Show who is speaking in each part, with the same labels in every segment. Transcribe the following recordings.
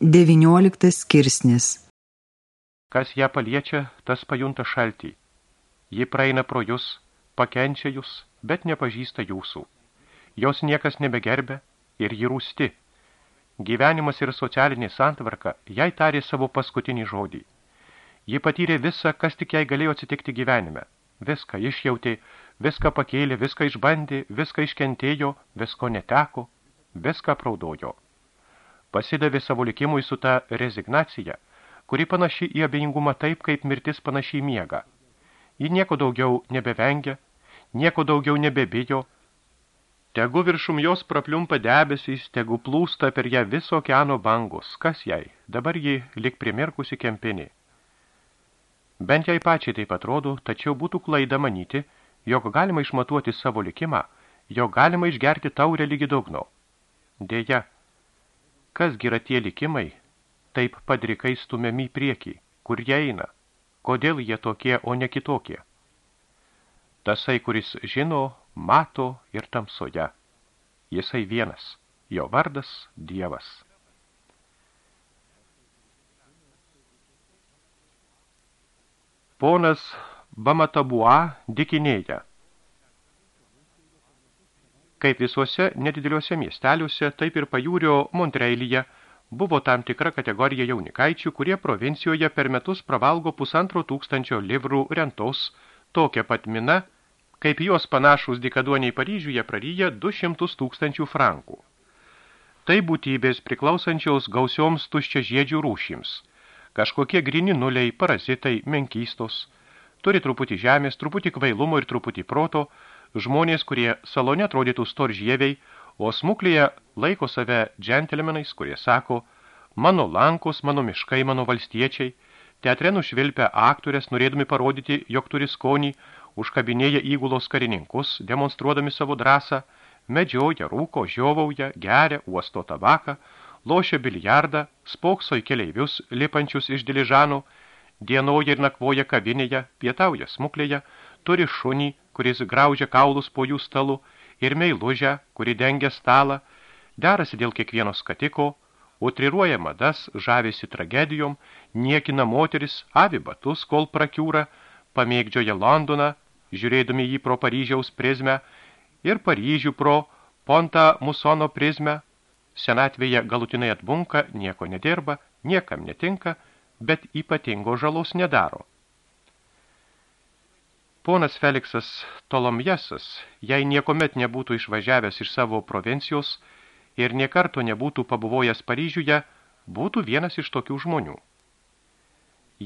Speaker 1: 19 skirsnis
Speaker 2: Kas ją paliečia, tas pajunta šaltį. Ji praeina pro jūs, pakenčia jūs, bet nepažįsta jūsų. Jos niekas nebegerbė ir ji rūsti. Gyvenimas ir socialinė santvarka jai tarė savo paskutinį žodį. Ji patyrė visą, kas tik jai galėjo atsitikti gyvenime. Viską išjautė, viską pakėlė, viską išbandė, viską iškentėjo, visko neteko, viską praudojo pasidavė savo likimui su ta rezignacija, kuri panaši į abejingumą taip, kaip mirtis panaši į miegą. Ji nieko daugiau nebevengia, nieko daugiau nebebijo, tegu viršum jos prapliumpa debesys, tegu plūsta per ją viso okeano bangos, kas jai, dabar ji lik primirkusi kempinė. Bent jai pačiai taip atrodo, tačiau būtų klaida manyti, jog galima išmatuoti savo likimą, jog galima išgerti taurę lygi dugno. Deja, Kas yra tie likimai, taip padrikai stumiami į priekį, kur jie eina, kodėl jie tokie, o ne kitokie. Tasai, kuris žino, mato ir tamsoje. Jisai vienas, jo vardas Dievas. Ponas Bamatabua dikinėja. Kaip visuose nedideliuose miesteliuose, taip ir pajūrio Montreilyje buvo tam tikra kategorija jaunikaičių, kurie provincijoje per metus pravalgo pusantro tūkstančio livrų rentos, tokia pat mina, kaip jos panašus dikaduoniai Paryžiuje praryja 200 tūkstančių frankų. Tai būtybės priklausančiaus gausioms tuščia žiedžių rūšims. Kažkokie grini nuliai, parazitai, menkystos, turi truputį žemės, truputį kvailumo ir truputį proto, žmonės, kurie salone atrodytų storžieviai, o smuklėje laiko save džentelmenais, kurie sako, mano lankus, mano miškai, mano valstiečiai, teatre nušvilpia aktorės, norėdami parodyti, jog turi skonį, užkabinėja įgulos karininkus, demonstruodami savo drąsą, medžioja, rūko, žiovauja, geria, uosto tabaką, lošia biliardą, spokso į keleivius, lipančius iš diližanų, dienoja ir nakvoja kavinėje, pietauja smuklėje, turi šunį, kuris graužia kaulus po jų stalu, ir meilužę, kuri dengia stalą, derasi dėl kiekvieno skatiko, utriruoja madas, žavėsi tragedijom, niekina moteris, avi batus, kol prakiūra, pamėgdžioja Londoną, žiūrėdami jį pro Paryžiaus prizmę ir Paryžių pro Ponta Musono prizmę, senatvėje galutinai atbunka, nieko nedirba, niekam netinka, bet ypatingo žalos nedaro. Ponas Feliksas Tolomjesas, jei niekomet nebūtų išvažiavęs iš savo provincijos ir niekarto nebūtų pabuvojęs Paryžiuje, būtų vienas iš tokių žmonių.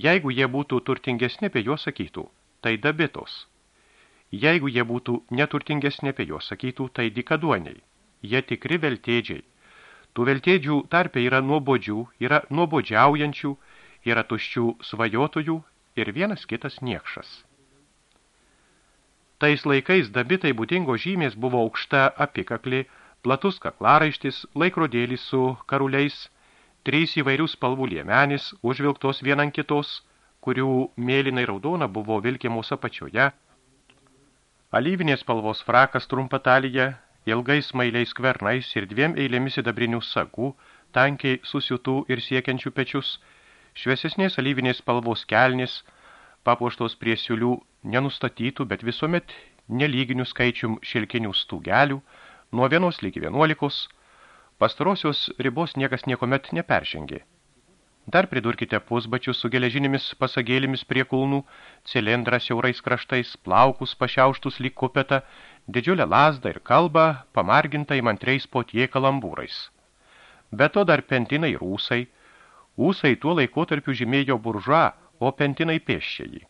Speaker 2: Jeigu jie būtų turtingesni apie juos sakytų, tai dabitos. Jeigu jie būtų neturtingesni apie juos sakytų, tai dikaduoniai. Jie tikri veltėdžiai. Tų veltėdžių tarpe yra nuobodžių, yra nuobodžiaujančių, yra tuščių svajotojų ir vienas kitas niekšas. Tais laikais dabitai būdingo žymės buvo aukšta apikakli, platus kaklaraištis, laikrodėlis su karuliais, trys įvairių spalvų liemenis, užvilktos vienan kitos, kurių mėlynai raudona buvo vilkiamos apačioje, alyvinės spalvos frakas trumpa talija, ilgais mailiais kvernais ir dviem eilėmis sidabrinių sagų, tankiai susiutų ir siekiančių pečius, šviesesnės alyvinės spalvos kelnis, papuoštos prie siulių nenustatytų, bet visuomet nelyginių skaičium šilkinių stūgelių, nuo vienos lygi vienuolikos, pastarosios ribos niekas niekomet neperžengė. Dar pridurkite pusbačius su geležinėmis pasagėlėmis prie kulnų, cilindrą siaurais kraštais, plaukus pašiauštus lyg kupetą, didžiulę lasdą ir kalbą, pamargintą įmantriais potie kalambūrais. Be to dar pentinai rūsai, ūsai tuo laikotarpiu žymėjo buržuą, o pentinai pėščiai.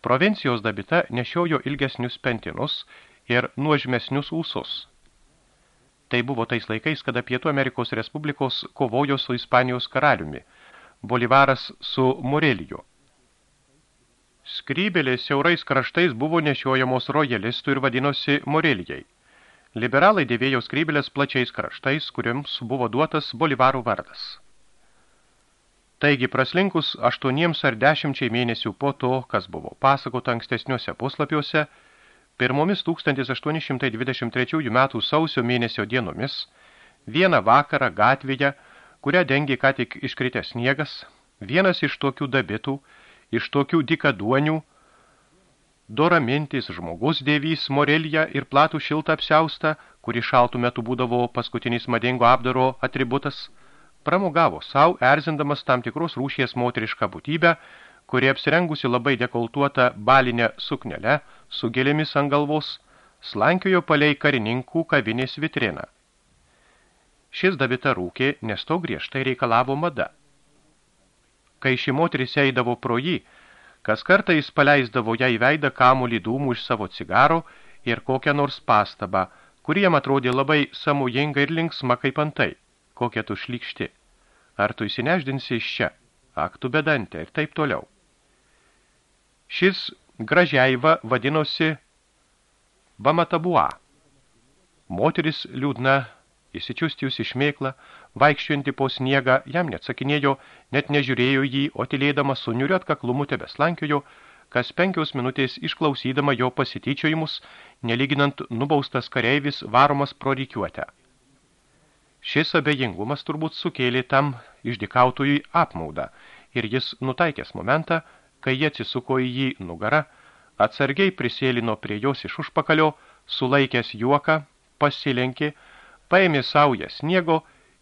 Speaker 2: Provincijos dabita nešiojo ilgesnius pentinus ir nuožmesnius ūsus. Tai buvo tais laikais, kada Pietų Amerikos Respublikos kovojo su Ispanijos karaliumi, Bolivaras su Morelijo. Skrybelės siaurais kraštais buvo nešiojamos rojalistų ir vadinosi Morelijai. Liberalai dėvėjo skrybelės plačiais kraštais, kuriams buvo duotas Bolivarų vardas. Taigi, praslinkus aštuoniems ar dešimčiai mėnesių po to, kas buvo pasakota ankstesniuose puslapiuose, pirmomis 1823 metų sausio mėnesio dienomis, vieną vakarą gatvėje, kurią dengė ką tik iškritęs sniegas, vienas iš tokių dabitų, iš tokių dikaduonių, doramintis žmogus dėvys morelija ir platų šiltą apsiaustą, kuri šaltų metu būdavo paskutinis madingo apdaro atributas, pramogavo savo, erzindamas tam tikros rūšies moterišką būtybę, kuri apsirengusi labai dekoltuotą balinę suknelę su gėlėmis ant galvos, slankiojo palei karininkų kavinės vitriną. Šis Davita rūkė, nes to griežtai reikalavo mada. Kai ši moteris eidavo pro jį, kas kartą jis paleisdavo ją į veidą kamulį dūmų iš savo cigaro ir kokią nors pastabą, kuri jam atrodė labai samujinga ir linksma kaip antai, kokia tu šlykšti. Ar tu įsineždinsi iš čia, aktų bedantė ir taip toliau. Šis gražiaiva vadinosi Bamatabua. Moteris liūdna, įsičiustijus iš mėklą, vaikščiuojantį po sniegą, jam neatsakinėjo, net nežiūrėjo jį, o tylėdama su niuriu atkaklumu tebeslankiojo, kas penkiaus minutės išklausydama jo pasityčiojimus, nelyginant nubaustas kareivis varomas pro rykiuotę. Šis abejingumas turbūt sukėlė tam išdikautųjui apmaudą, ir jis nutaikęs momentą, kai jie atsisuko į jį nugarą, atsargiai prisėlino prie jos iš užpakalio, sulaikęs juoką, pasilenkė, paėmė saują sniego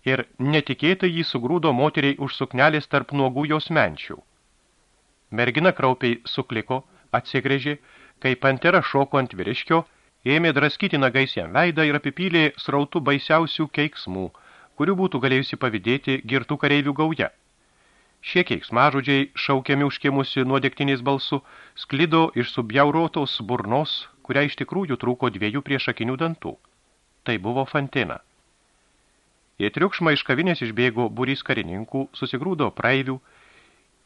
Speaker 2: ir netikėtai jį sugrūdo moteriai už suknelės tarp nuogų jos menčių. Mergina kraupiai sukliko, atsigrėžė, kai pantera šoko ant vyriškio, ėmė draskyti nagais jam veidą ir apipylė srautų baisiausių keiksmų, kurių būtų galėjusi pavydėti girtų kareivių gauja. Šie keiksmažodžiai, šaukiami užkėmusi nuodėktiniais balsu, sklido iš subjaurotos burnos, kurią iš tikrųjų trūko dviejų priešakinių dantų. Tai buvo Fantina. Į triukšmą iš kavinės išbėgo burys karininkų, susigrūdo praeivių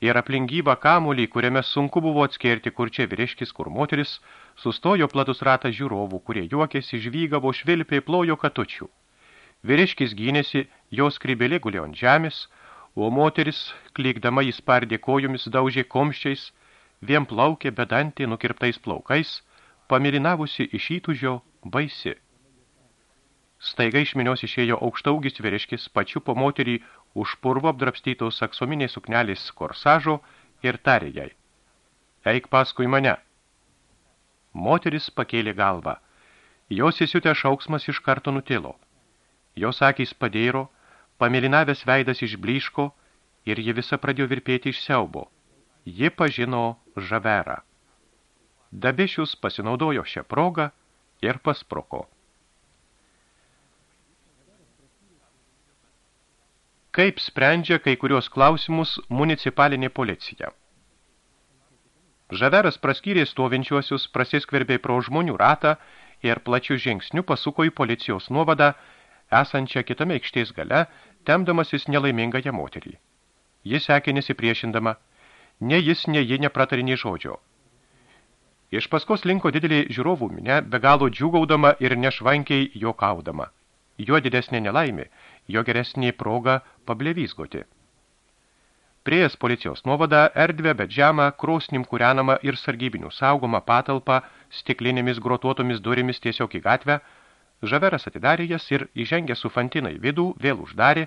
Speaker 2: ir aplingyvą kamulį, kuriame sunku buvo atskirti, kur čia vyriškis, kur moteris, sustojo platus ratas žiūrovų, kurie juokėsi, žvygavo, švilpė, plojo katučių. Vyriškis gynėsi, jos krybelė gulė ant žemės, o moteris, klykdama jį spardė kojomis, daužė komščiais, vien plaukė bedantė nukirptais plaukais, pamirinavusi iš įtužio baisi. Staiga iš minios išėjo aukštaugis vyriškis, pačiu po moterį už purvo apdrapstytos saksominės suknelės korsažo ir tarė jai. Eik paskui mane. Moteris pakėlė galvą. Jos įsiutė šauksmas iš karto nutilo. Jos akys padėro, Pamėlinavęs veidas išbliško ir ji visa pradėjo virpėti iš siaubo. Ji pažino žaverą. Dabišius pasinaudojo šią progą ir pasproko. Kaip sprendžia kai kurios klausimus municipalinė policija? Žaveras praskyrė stovinčiuosius, prasiskverbė pro žmonių ratą ir plačių žingsnių pasuko į policijos nuovadą, esančią kitame aikštės gale, temdamasis nelaimingąją moterį. Jis sekė nesipriešindama, ne jis, ne ji nepratarinė žodžio. Iš paskos linko didelį žiūrovų minę, be galo džiugaudama ir nešvankiai jokaudama. Jo didesnė nelaimė, jo geresnė proga pablevysgoti. Prieės policijos nuovadą erdvę, bet žemą, krosnim kūrenamą ir sargybinių saugomą patalpą stiklinėmis grotuotomis durimis tiesiog į gatvę, Žaveras atidarė jas ir įžengė su fantinai vidų, vėl uždarė,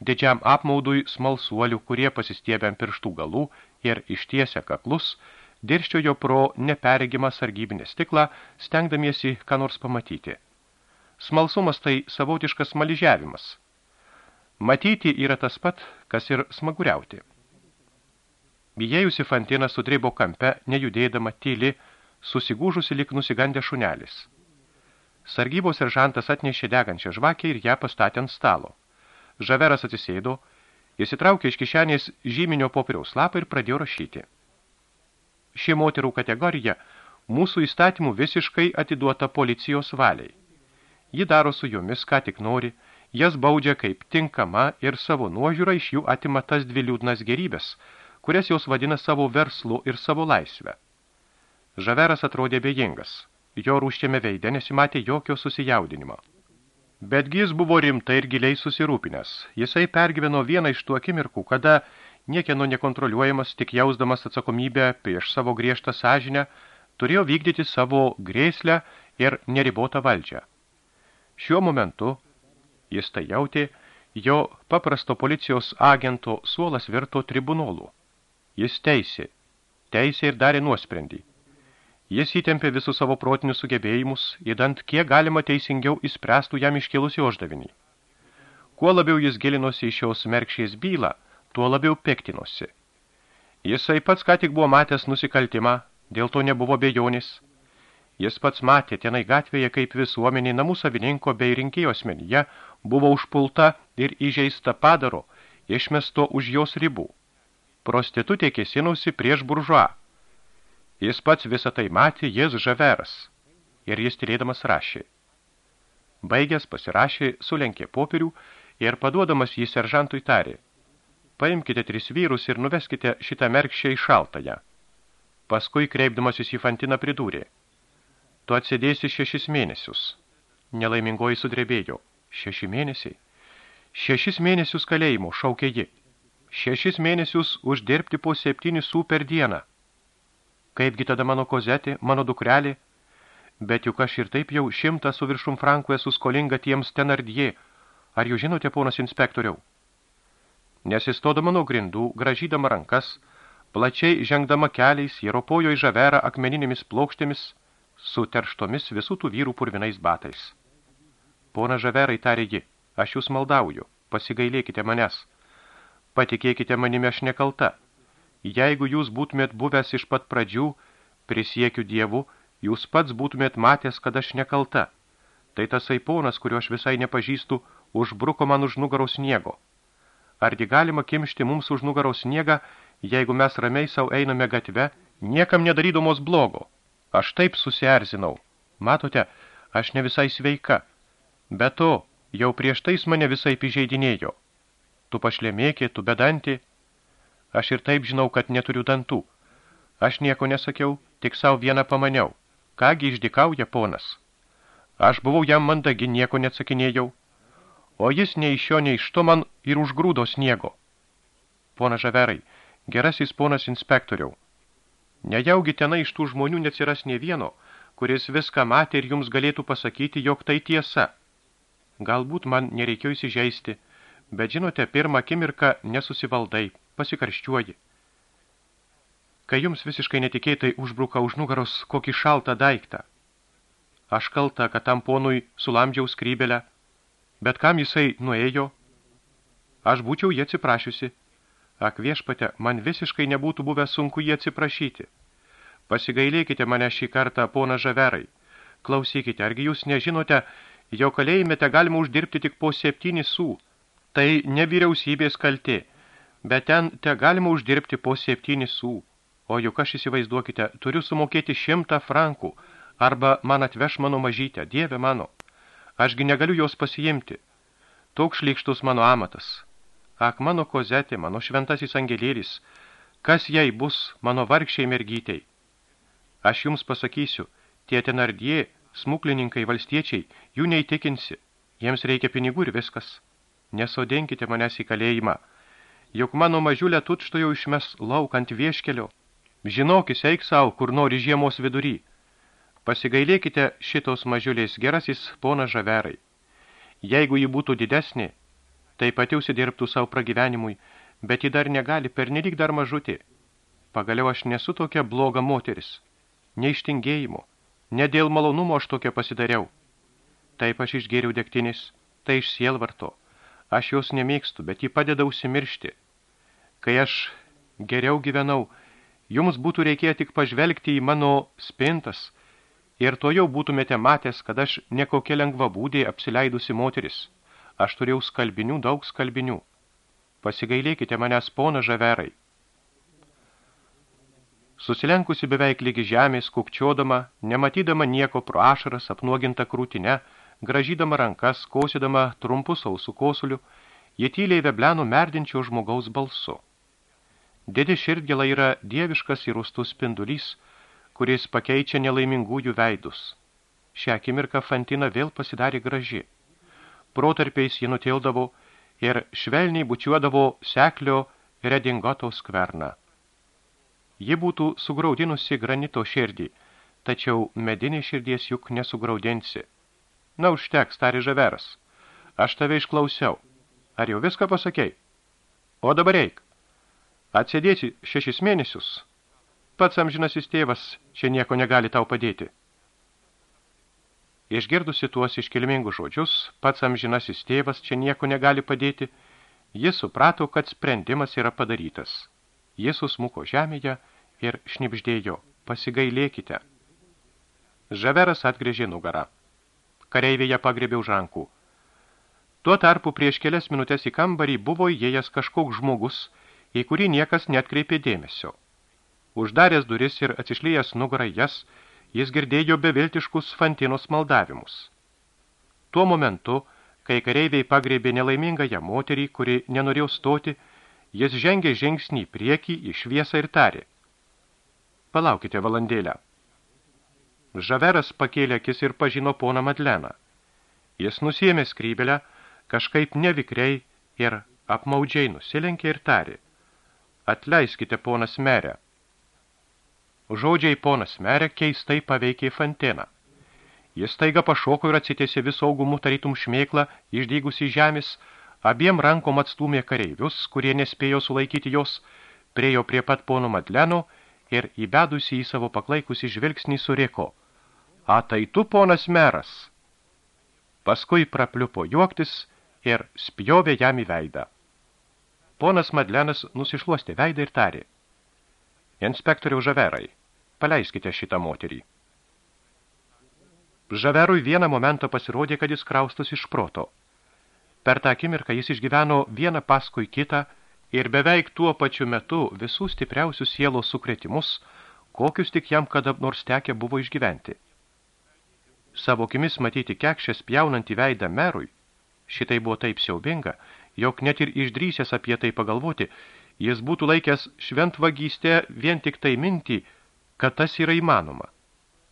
Speaker 2: didžiam apmaudui smalsuolių, kurie pasistėbė ant pirštų galų ir ištiesę kaklus, dirščiojo pro nepergimą sargybinę stiklą, stengdamiesi ką nors pamatyti. Smalsumas tai savotiškas maližiavimas. Matyti yra tas pat, kas ir smaguriauti. Įėjusi fantina sudribo kampe, nejudėdama tyli, susigūžusi lik nusigandė šunelis. Sargybos seržantas atnešė degančią žvakę ir ją pastatė ant stalo. Žaveras atsisėdo, įsitraukė iš kišenės žyminio popieriaus lapą ir pradėjo rašyti. Ši moterų kategorija mūsų įstatymų visiškai atiduota policijos valiai. Ji daro su jomis, ką tik nori, jas baudžia kaip tinkama ir savo nuožiūrą iš jų atima tas dvi liūdnas gerybės, kurias jos vadina savo verslu ir savo laisvę. Žaveras atrodė bejingas jo rūščiame veide nesimatė jokio susijaudinimo. Betgi jis buvo rimtai ir giliai susirūpinęs. Jisai pergyveno vieną iš tų akimirkų, kada niekieno nekontroliuojamas, tik jausdamas atsakomybę prieš savo griežtą sąžinę, turėjo vykdyti savo grėslę ir neribotą valdžią. Šiuo momentu, jis tai jautė, jo paprasto policijos agento suolas virto tribunolu. Jis teisė, teisė ir darė nuosprendį. Jis įtempė visus savo protinius sugebėjimus, įdant kiek galima teisingiau įspręstų jam iškilusi uždavinį. Kuo labiau jis gilinosi į šios merkšės bylą, tuo labiau pektinosi. Jisai pats ką tik buvo matęs nusikaltimą, dėl to nebuvo bejonis. Jis pats matė tenai gatvėje, kaip visuomenė namų savininko bei rinkėjo asmenyje buvo užpulta ir įžeista padaro, išmesto už jos ribų. Prostitutė kėsinusi prieš buržuą Jis pats visą tai matė, jis žaveras. Ir jis tylėdamas rašė. Baigęs pasirašė, sulenkė popierių ir paduodamas jį seržantui tarė. Paimkite tris vyrus ir nuveskite šitą merkščią į šaltąją. Paskui, kreipdamasis į Fantiną, pridūrė. Tu atsėdėsi šešis mėnesius. Nelaimingoji sudrebėjo. Šeši mėnesiai? Šešis mėnesius kalėjimo, šaukė ji. Šešis mėnesius uždirbti po septynis sų per dieną. Kaipgi tada mano kozetė, mano dukrelė? Bet juk aš ir taip jau šimtą su viršum frankų esu skolinga tiems tenardie. Ar jūs žinote, ponas inspektoriau? Nesistodama nuo grindų, gražydama rankas, plačiai žengdama keliais, jie ropojo į žaverą akmeninėmis plokštėmis, su terštomis visų tų vyrų purvinais batais. Pona žaverai, tarė ji, aš jūs maldauju, pasigailėkite manęs. Patikėkite manimi aš nekalta. Jeigu jūs būtumėt buvęs iš pat pradžių, prisiekiu dievu, jūs pats būtumėt matęs, kad aš nekalta. Tai tasai ponas, kurio aš visai nepažįstu, užbruko man už nugaros sniego. Argi galima kimšti mums už nugaros sniegą, jeigu mes ramiai savo einame gatve, niekam nedarydamos blogo? Aš taip susierzinau. Matote, aš ne visai sveika. Be to, jau prieš tais mane visai įžeidinėjo. Tu pašlemėkė, tu bedanti, Aš ir taip žinau, kad neturiu dantų. Aš nieko nesakiau, tik savo vieną pamaniau. Kągi išdikauja ponas? Aš buvau jam mandagi, nieko neatsakinėjau. O jis nei iš jo, nei iš to man ir užgrūdo sniego. Pona Žaverai, gerasis ponas inspektoriau. Nejaugi tenai iš tų žmonių neatsiras ne vieno, kuris viską matė ir jums galėtų pasakyti, jog tai tiesa. Galbūt man nereikėjo įsižeisti, bet žinote, pirmą akimirką nesusivaldai, pasikarščiuoji. Kai jums visiškai netikėtai užbruka už nugaros kokį šaltą daiktą. Aš kalta, kad tam ponui sulamdžiau skrybelę, bet kam jisai nuėjo? Aš būčiau jį atsiprašiusi. Ak viešpate, man visiškai nebūtų buvę sunku jį atsiprašyti. Pasigailėkite mane šį kartą, pona Žaverai. Klausykite, argi jūs nežinote, jo kalėjime te galima uždirbti tik po septyni sų. Tai ne vyriausybės kaltė bet ten te galima uždirbti po septyni sų. O juk aš įsivaizduokite, turiu sumokėti šimtą frankų, arba man atveš mano mažytę, dieve mano. Ašgi negaliu jos pasiimti. Toks šlykštus mano amatas. Ak, mano kozetė, mano šventasis angelėlis, kas jai bus mano vargšiai mergytei? Aš jums pasakysiu, tie tenardie, smuklininkai, valstiečiai, jų neįtikinsi. Jiems reikia pinigų ir viskas. Nesodinkite manęs į kalėjimą, juk mano mažiulę tučto jau išmes lauk ant vieškelio. Žinokis, eik savo, kur nori žiemos vidury. Pasigailėkite šitos mažiulės gerasis pona žaverai. Jeigu ji būtų didesnė, tai pati užsidirbtų savo pragyvenimui, bet ji dar negali pernelyg dar mažutė. Pagaliau aš nesu tokia bloga moteris. Neištingėjimo. Ne dėl malonumo aš tokia pasidariau. Taip aš išgėriau degtinis, tai iš sielvarto. Aš jos nemėgstu, bet ji padeda užsimiršti. Kai aš geriau gyvenau, jums būtų reikėję tik pažvelgti į mano spintas ir to jau būtumėte matęs, kad aš nekokia lengva būdė apsileidusi moteris. Aš turėjau skalbinių, daug skalbinių. Pasigailėkite manęs, pona žaverai. Susilenkusi beveik lygi žemės, kukčiodama, nematydama nieko pro ašaras, apnuoginta krūtinę, gražydama rankas, kosydama trumpus ausų kosulių, jie tyliai vebleno merdinčio žmogaus balsu. Dėdė širdgėla yra dieviškas ir ustus spindulys, kuris pakeičia nelaimingųjų veidus. Šią akimirką Fantina vėl pasidarė graži. Protarpiais ji nutildavo ir švelniai bučiuodavo seklio redingoto skverną. Ji būtų sugraudinusi granito širdį, tačiau medinė širdies juk nesugraudinsi. Na, užteks, tari žaveras. Aš tave išklausiau. Ar jau viską pasakei? O dabar eik. Atsėdėsi šešis mėnesius. Pats amžinasis tėvas čia nieko negali tau padėti. Išgirdusi tuos iškilmingus žodžius, pats amžinasis tėvas čia nieko negali padėti, jis suprato, kad sprendimas yra padarytas. Jis susmuko žemėje ir šnipždėjo, pasigailėkite. Žaveras atgrėžė nugarą. Kareivėje pagrebė už rankų. Tuo tarpu prieš kelias minutės į kambarį buvo įėjęs kažkoks žmogus, į kurį niekas netkreipė dėmesio. Uždaręs duris ir atsišlėjęs nugarą jas, jis girdėjo beviltiškus Fantinos maldavimus. Tuo momentu, kai kareiviai pagreibė nelaimingąją moterį, kuri nenorėjo stoti, jis žengė žingsnį į priekį į šviesą ir tarė. Palaukite valandėlę. Žaveras pakėlė akis ir pažino poną Madleną. Jis nusėmė skrybelę, kažkaip nevikriai ir apmaudžiai nusilenkė ir tarė. Atleiskite, ponas merė, Žodžiai ponas merė keistai paveikė Fanteną. Jis taiga pašoko ir atsitėsi visaugumu tarytum šmėklą, išdygusi žemės, abiem rankom atstūmė kareivius, kurie nespėjo sulaikyti jos, priejo prie pat pono Madleno ir įbedusi į savo paklaikusi žvilgsnį surėko. A tai tu, ponas meras? Paskui prapliupo juoktis ir spjovė jam į veidą. Ponas Madlenas nusišluostė veidą ir tarė. Inspektoriau Žaverai, Paleiskite šitą moterį. Žaverui vieną momentą pasirodė, kad jis kraustas iš proto. Per tą akimirką jis išgyveno vieną paskui kitą ir beveik tuo pačiu metu visų stipriausių sielos sukretimus, kokius tik jam kada nors tekę buvo išgyventi. Savo akimis matyti kekšės pjaunantį veidą merui, šitai buvo taip siaubinga, jog net ir išdrysęs apie tai pagalvoti, jis būtų laikęs šventvagystę vien tik tai mintį, kad tas yra įmanoma.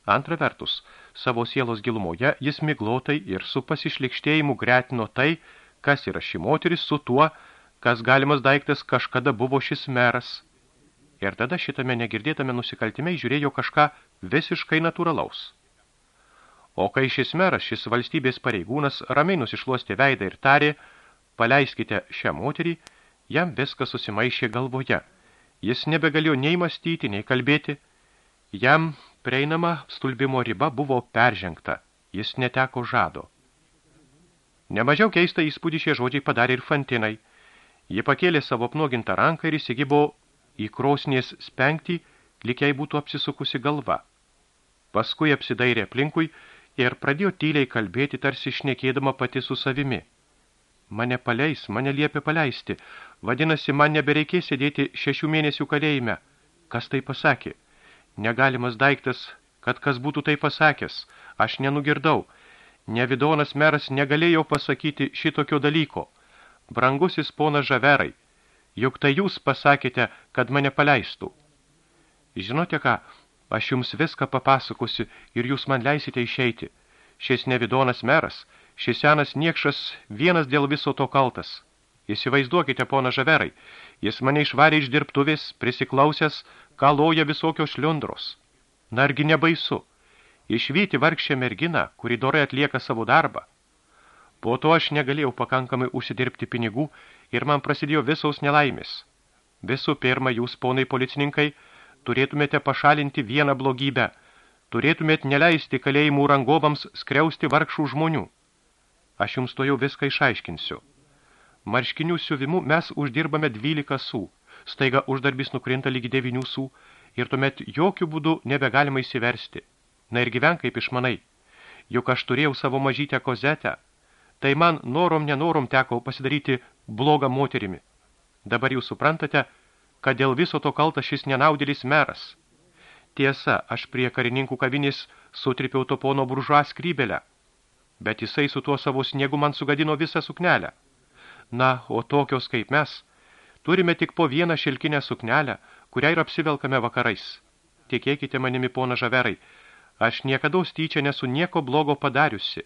Speaker 2: Antra vertus, savo sielos gilumoje jis miglotai ir su pasišlikštėjimu gretino tai, kas yra ši moteris su tuo, kas galimas daiktas kažkada buvo šis meras. Ir tada šitame negirdėtame nusikaltime žiūrėjo kažką visiškai natūralaus. O kai šis meras, šis valstybės pareigūnas ramiai nusišluostė veidą ir tarė, paleiskite šią moterį, jam viskas susimaišė galvoje. Jis nebegalėjo nei mąstyti, nei kalbėti, Jam prieinama stulbimo riba buvo peržengta, jis neteko žado. Nemažiau keistą įspūdį šie žodžiai padarė ir Fantinai. Ji pakėlė savo apnuogintą ranką ir įsigibo į krosnės spengtį, likiai būtų apsisukusi galva. Paskui apsidairė aplinkui ir pradėjo tyliai kalbėti, tarsi šnekėdama pati su savimi. Mane paleis, mane liepia paleisti. Vadinasi, man nebereikės sėdėti šešių mėnesių kalėjime. Kas tai pasakė? Negalimas daiktas, kad kas būtų tai pasakęs. Aš nenugirdau. Nevidonas meras negalėjo pasakyti šitokio dalyko. Brangusis pona Žaverai, juk tai jūs pasakėte, kad mane paleistų. Žinote ką, aš jums viską papasakosiu ir jūs man leisite išeiti. Šis nevidonas meras, šis senas niekšas vienas dėl viso to kaltas. Įsivaizduokite, pona Žaverai, jis mane išvarė iš dirbtuvės, prisiklausęs, kaloja visokios šliundros. Nargi nebaisu. Išvyti vargšę merginą, kuri dorai atlieka savo darbą. Po to aš negalėjau pakankamai užsidirbti pinigų ir man prasidėjo visos nelaimės. Visų pirma, jūs, ponai policininkai, turėtumėte pašalinti vieną blogybę. Turėtumėt neleisti kalėjimų rangovams skriausti vargšų žmonių. Aš jums to jau viską išaiškinsiu. Marškinių siuvimu mes uždirbame 12 sų staiga uždarbis nukrinta lygi devinių sų ir tuomet jokių būdų nebegalima įsiversti. Na ir gyven kaip išmanai. Juk aš turėjau savo mažytę kozetę, tai man norom nenorom teko pasidaryti blogą moterimi. Dabar jūs suprantate, kad dėl viso to kalta šis nenaudėlis meras. Tiesa, aš prie karininkų kavinės sutripiau to pono buržuą skrybelę, bet jisai su tuo savo sniegu man sugadino visą suknelę. Na, o tokios kaip mes – Turime tik po vieną šilkinę suknelę, kurią ir apsivelkame vakarais. Tikėkite manimi, pona Žaverai, aš niekada tyčia nesu nieko blogo padariusi,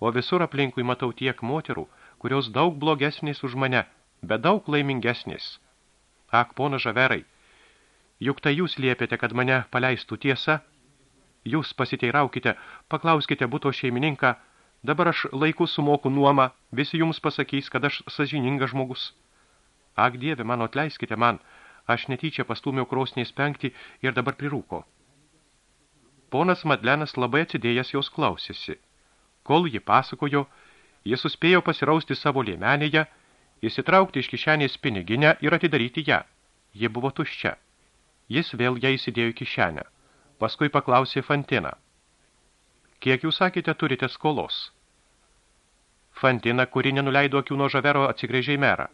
Speaker 2: o visur aplinkui matau tiek moterų, kurios daug blogesnės už mane, bet daug laimingesnės. Ak, pona Žaverai, juk tai jūs liepėte, kad mane paleistų tiesa? Jūs pasiteiraukite, paklauskite būto šeimininką, Dabar aš laiku sumoku nuomą, visi jums pasakys, kad aš sažiningas žmogus. Ak, dieve, mano atleiskite man, aš netyčia pastūmiau krosniais penkti ir dabar prirūko. Ponas Madlenas labai atsidėjęs jos klausėsi. Kol ji pasakojo, jis suspėjo pasirausti savo liemenėje, įsitraukti iš kišenės piniginę ir atidaryti ją. Ji buvo tuščia. Jis vėl ją įsidėjo į kišenę. Paskui paklausė Fantiną. Kiek jūs sakėte turite skolos? Fantina, kuri nenuleido akių nuo žavero, atsigrėžė į merą.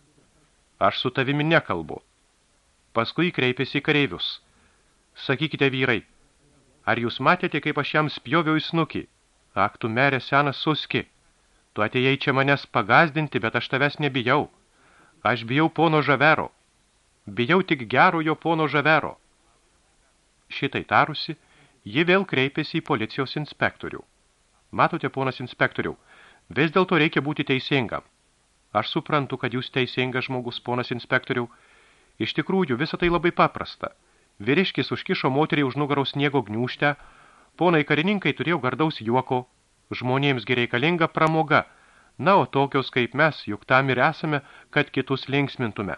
Speaker 2: Aš su tavimi nekalbu. Paskui kreipėsi į kareivius. Sakykite, vyrai, ar jūs matėte, kaip aš jam spjoviau į snukį? Ak, tu merė senas suski. Tu atėjai čia manęs pagazdinti, bet aš tavęs nebijau. Aš bijau pono žavero. Bijau tik gerojo pono žavero. Šitai tarusi, ji vėl kreipėsi į policijos inspektorių. Matote, ponas inspektoriau, vis dėlto reikia būti teisingam. Aš suprantu, kad jūs teisingas žmogus, ponas inspektoriau. Iš tikrųjų, visa tai labai paprasta. Vyriškis užkišo moterį už nugaros sniego gniūštę, ponai karininkai turėjo gardaus juoko, žmonėms gereikalinga pramoga, na, o tokios kaip mes, juk tam ir esame, kad kitus linksmintume.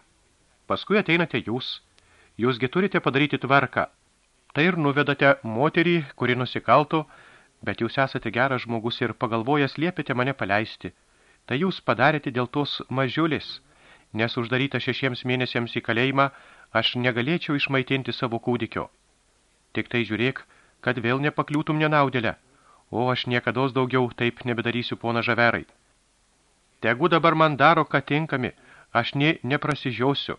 Speaker 2: Paskui ateinate jūs, jūsgi turite padaryti tvarką, Tai ir nuvedate moterį, kuri nusikalto, bet jūs esate geras žmogus ir pagalvojęs liepėte mane paleisti. Tai jūs padarėte dėl tos mažiulis, nes uždaryta šešiems mėnesiams į kalėjimą aš negalėčiau išmaitinti savo kūdikio. Tik tai žiūrėk, kad vėl nepakliūtum nenaudėlę, o aš niekados daugiau taip nebedarysiu, pona Žaverai. Tegu dabar man daro, ką tinkami, aš ne neprasižiausiu.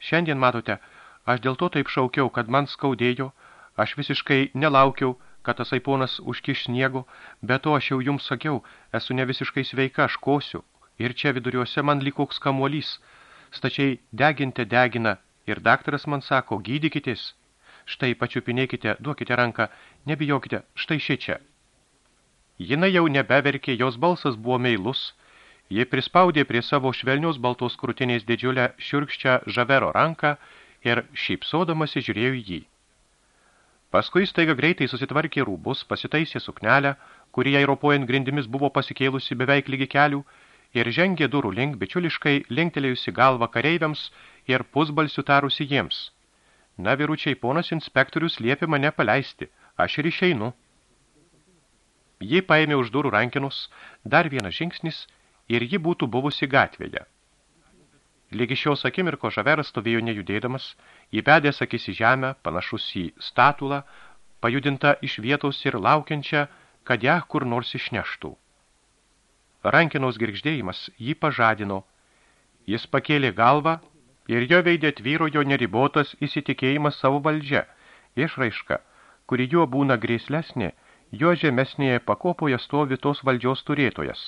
Speaker 2: Šiandien, matote, Aš dėl to taip šaukiau, kad man skaudėjo, aš visiškai nelaukiau, kad tasai ponas užkiš sniego, bet to aš jau jums sakiau, esu ne visiškai sveika, aš kosiu, ir čia viduriuose man likoks kamuolys, stačiai deginte degina, ir daktaras man sako, gydykitės, štai pačiupinėkite, duokite ranką, nebijokite, štai šičia. Jina jau nebeverkė, jos balsas buvo meilus, ji prispaudė prie savo švelnios baltos krūtinės didžiulę šiurkščią žavero ranką ir šypsodamasi žiūrėjo į jį. Paskui staiga greitai susitvarkė rūbus, pasitaisė suknelę, kuri jai ropojant grindimis buvo pasikėlusi beveik lygi kelių, ir žengė durų link bičiuliškai linktelėjusi galvą kareiviams ir pusbalsių tarusi jiems. Na, vyručiai, ponas inspektorius liepė mane paleisti, aš ir išeinu. Ji paėmė už durų rankinus, dar vienas žingsnis, ir ji būtų buvusi gatvėje. Lygi šios akimirko žaveras stovėjo nejudėdamas, įbedęs akis į žemę, panašus į statulą, pajudinta iš vietos ir laukiančią, kad ją kur nors išneštų. Rankinos girgždėjimas jį pažadino. Jis pakėlė galvą ir jo veidė tvyrojo neribotas įsitikėjimas savo valdžia, išraiška, kuri jo būna grėslesnė, jo žemesnėje pakopoje stovi tos valdžios turėtojas.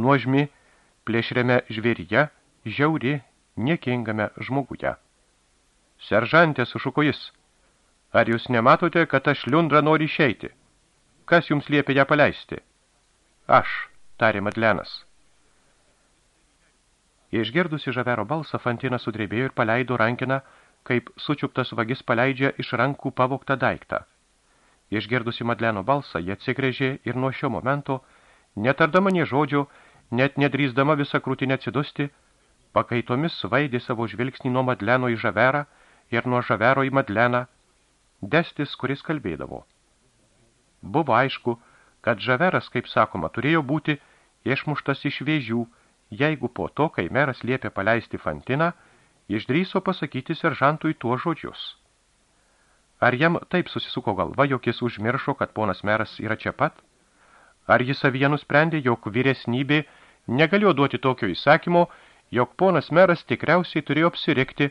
Speaker 2: Nuožmi, plėšrėme žvėryje, žiauri, niekingame žmoguje. Seržantė sušuko jis. Ar jūs nematote, kad aš liundra nori išeiti? Kas jums liepė ją paleisti? Aš, tarė Madlenas. Išgirdusi žavero balsą, Fantina sudrebėjo ir paleido rankiną, kaip sučiuptas vagis paleidžia iš rankų pavoktą daiktą. Išgirdusi Madleno balsą, jie atsigrėžė ir nuo šio momento, netardama nie žodžio, net nedrįsdama visą krūtinę atsidusti, pakaitomis suvaidė savo žvilgsnį nuo Madleno į Žaverą ir nuo Žavero į Madleną, destis, kuris kalbėdavo. Buvo aišku, kad Žaveras, kaip sakoma, turėjo būti išmuštas iš vėžių, jeigu po to, kai meras liepė paleisti Fantiną, išdryso pasakyti seržantui tuo žodžius. Ar jam taip susisuko galva, jog jis užmiršo, kad ponas meras yra čia pat? Ar jis savyje nusprendė, jog vyresnybė negalėjo duoti tokio įsakymo, jog ponas meras tikriausiai turėjo apsirikti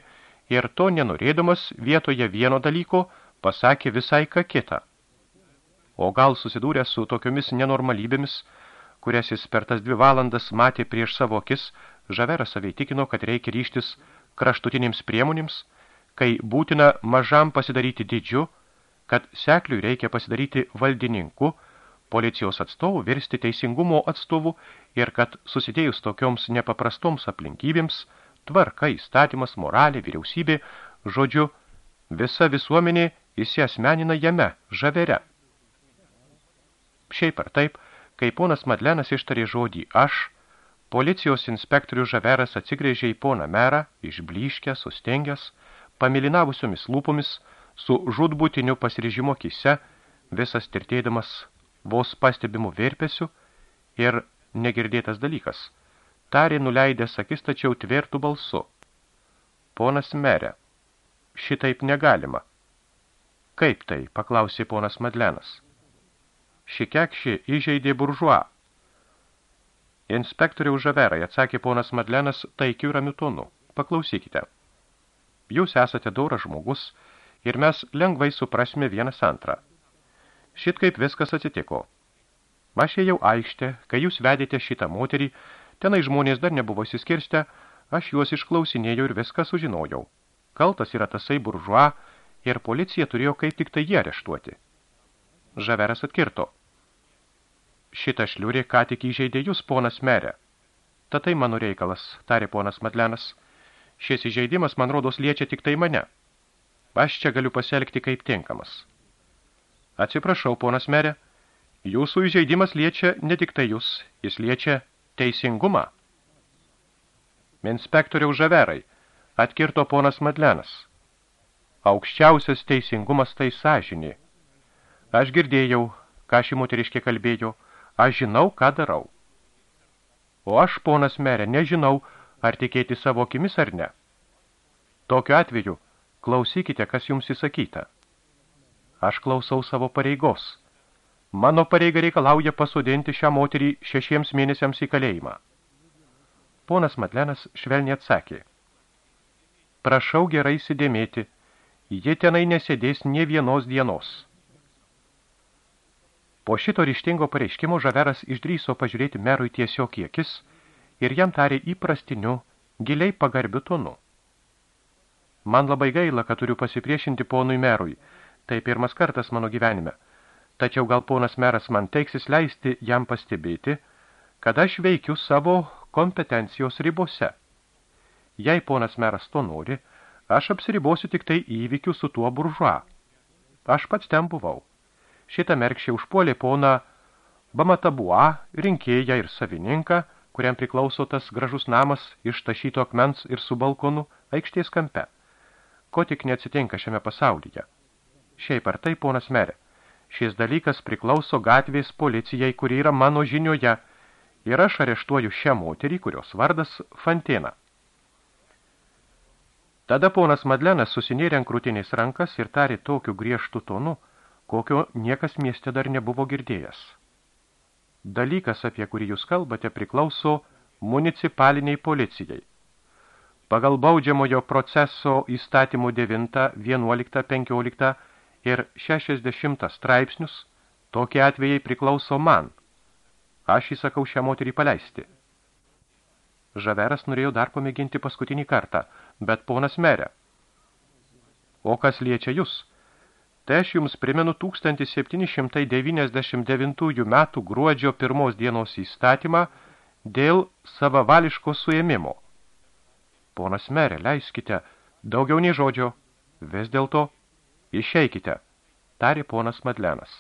Speaker 2: ir to nenorėdamas vietoje vieno dalyko pasakė visai ką kitą. O gal susidūrė su tokiomis nenormalybėmis, kurias jis per tas dvi valandas matė prieš savo akis, žaveras savai tikino, kad reikia ryštis kraštutinėms priemonėms, kai būtina mažam pasidaryti didžiu, kad sekliui reikia pasidaryti valdininku, policijos atstovų virsti teisingumo atstovų ir kad susidėjus tokioms nepaprastoms aplinkybėms, tvarka, įstatymas, moralė, vyriausybė, žodžiu, visa visuomenė įsiasmenina jame, žavere. Šiaip ar taip, Kai ponas Madlenas ištarė žodį aš, policijos inspektorių žaveras atsigrėžė į poną merą, išbliškęs, sustengęs, pamilinavusiomis lūpomis, su žudbūtiniu pasirežimo kise, visas tirtėdamas vos pastebimų virpesių ir negirdėtas dalykas. Tarė nuleidęs akis, tačiau tvirtų balsu. Ponas merė, šitaip negalima. Kaip tai, paklausė ponas Madlenas. Šikekši įžeidė buržuą. Inspektoriau žaverai, atsakė ponas Madlenas taikiu ramiu tonu. Paklausykite. Jūs esate dauras žmogus ir mes lengvai suprasime vienas antrą. Šit kaip viskas atsitiko. Aš ėjau aikštę, kai jūs vedėte šitą moterį, tenai žmonės dar nebuvo įsiskirstę, aš juos išklausinėjau ir viską sužinojau. Kaltas yra tasai buržuą ir policija turėjo kaip tik tai jį areštuoti. Žaveras atkirto. Šitą šliurį ką tik įžeidė jūs, ponas merė. Tatai mano reikalas, tarė ponas Madlenas. Šis įžeidimas, man rodos, liečia tik tai mane. Aš čia galiu pasielgti kaip tinkamas. Atsiprašau, ponas merė, jūsų įžeidimas liečia ne tik tai jūs, jis liečia teisingumą. Inspektoriau žaverai, atkirto ponas Madlenas. Aukščiausias teisingumas tai sąžinė. Aš girdėjau, ką ši moteriškė kalbėjo, aš žinau, ką darau. O aš, ponas merė, nežinau, ar tikėti savo akimis ar ne. Tokiu atveju, klausykite, kas jums įsakyta. Aš klausau savo pareigos. Mano pareiga reikalauja pasodinti šią moterį šešiems mėnesiams į kalėjimą. Ponas Madlenas švelniai atsakė. Prašau gerai įsidėmėti, ji tenai nesėdės nie vienos dienos. Po šito ryštingo pareiškimo žaveras išdryso pažiūrėti merui tiesiog į akis ir jam tarė įprastiniu, giliai pagarbiu tonu. Man labai gaila, kad turiu pasipriešinti ponui merui. Tai pirmas kartas mano gyvenime. Tačiau gal ponas meras man teiksis leisti jam pastebėti, kad aš veikiu savo kompetencijos ribose. Jei ponas meras to nori, aš apsiribosiu tik tai įvykių su tuo buržuo. Aš pats ten buvau šitą merkščią užpuolė pona Bamatabua, rinkėją ir savininką, kuriam priklauso tas gražus namas iš tašyto akmens ir su balkonu aikštės kampe. Ko tik neatsitinka šiame pasaulyje. Šiaip ar tai, ponas merė, šis dalykas priklauso gatvės policijai, kuri yra mano žinioje, ir aš areštuoju šią moterį, kurios vardas Fantėna. Tada ponas Madlenas susinėrė ant krūtinės rankas ir tarė tokiu griežtu tonu, kokio niekas mieste dar nebuvo girdėjęs. Dalykas, apie kurį jūs kalbate, priklauso municipaliniai policijai. Pagal baudžiamojo proceso įstatymų 9, 11, 15 ir 60 straipsnius, tokie atvejai priklauso man. Aš įsakau šią moterį paleisti. Žaveras norėjo dar pamėginti paskutinį kartą, bet ponas merė. O kas liečia jūs? Tai aš jums primenu 1799 metų gruodžio pirmos dienos įstatymą dėl savavališko suėmimo. Ponas merė, leiskite, daugiau nei žodžio, vis dėlto išeikite, tarė ponas Madlenas.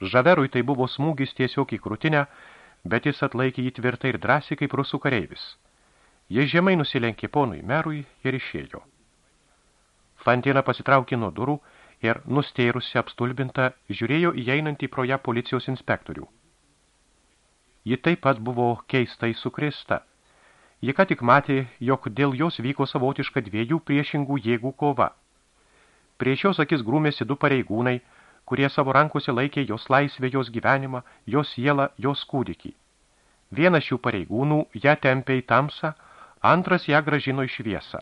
Speaker 2: Žaverui tai buvo smūgis tiesiog į krūtinę, bet jis atlaikė jį tvirtai ir drąsiai kaip rusų kareivis. Jis žemai nusilenkė ponui merui ir išėjo. Fantina pasitraukė nuo durų ir, nusteirusi apstulbinta, žiūrėjo įeinantį pro ją policijos inspektorių. Ji taip pat buvo keistai sukrista. Ji ką tik matė, jog dėl jos vyko savotiška dviejų priešingų jėgų kova. Prieš jos akis grūmėsi du pareigūnai, kurie savo rankose laikė jos laisvę, jos gyvenimą, jos sielą, jos kūdikį. Vienas šių pareigūnų ją tempė į tamsą, antras ją gražino į šviesą.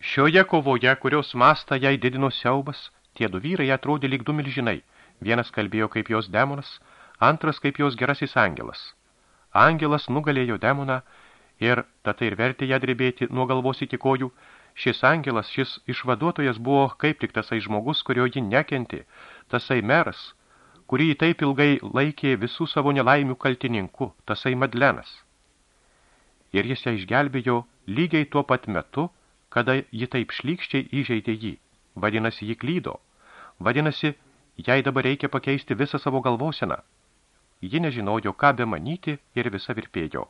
Speaker 2: Šioje kovoje, kurios mastą jai didino siaubas, tie du vyrai atrodė lyg du milžinai. Vienas kalbėjo kaip jos demonas, antras kaip jos gerasis angelas. Angelas nugalėjo demoną ir tatai ir vertė ją drebėti nuo galvos iki kojų. Šis angelas, šis išvaduotojas buvo kaip tik tasai žmogus, kurio ji nekenti, tasai meras, kurį taip ilgai laikė visų savo nelaimių kaltininku, tasai Madlenas. Ir jis ją išgelbėjo lygiai tuo pat metu, kada ji taip šlykščiai įžeidė jį. Vadinasi, ji klydo. Vadinasi, Jai dabar reikia pakeisti visą savo galvoseną. Ji nežinojo, ką be manyti ir visa virpėjo.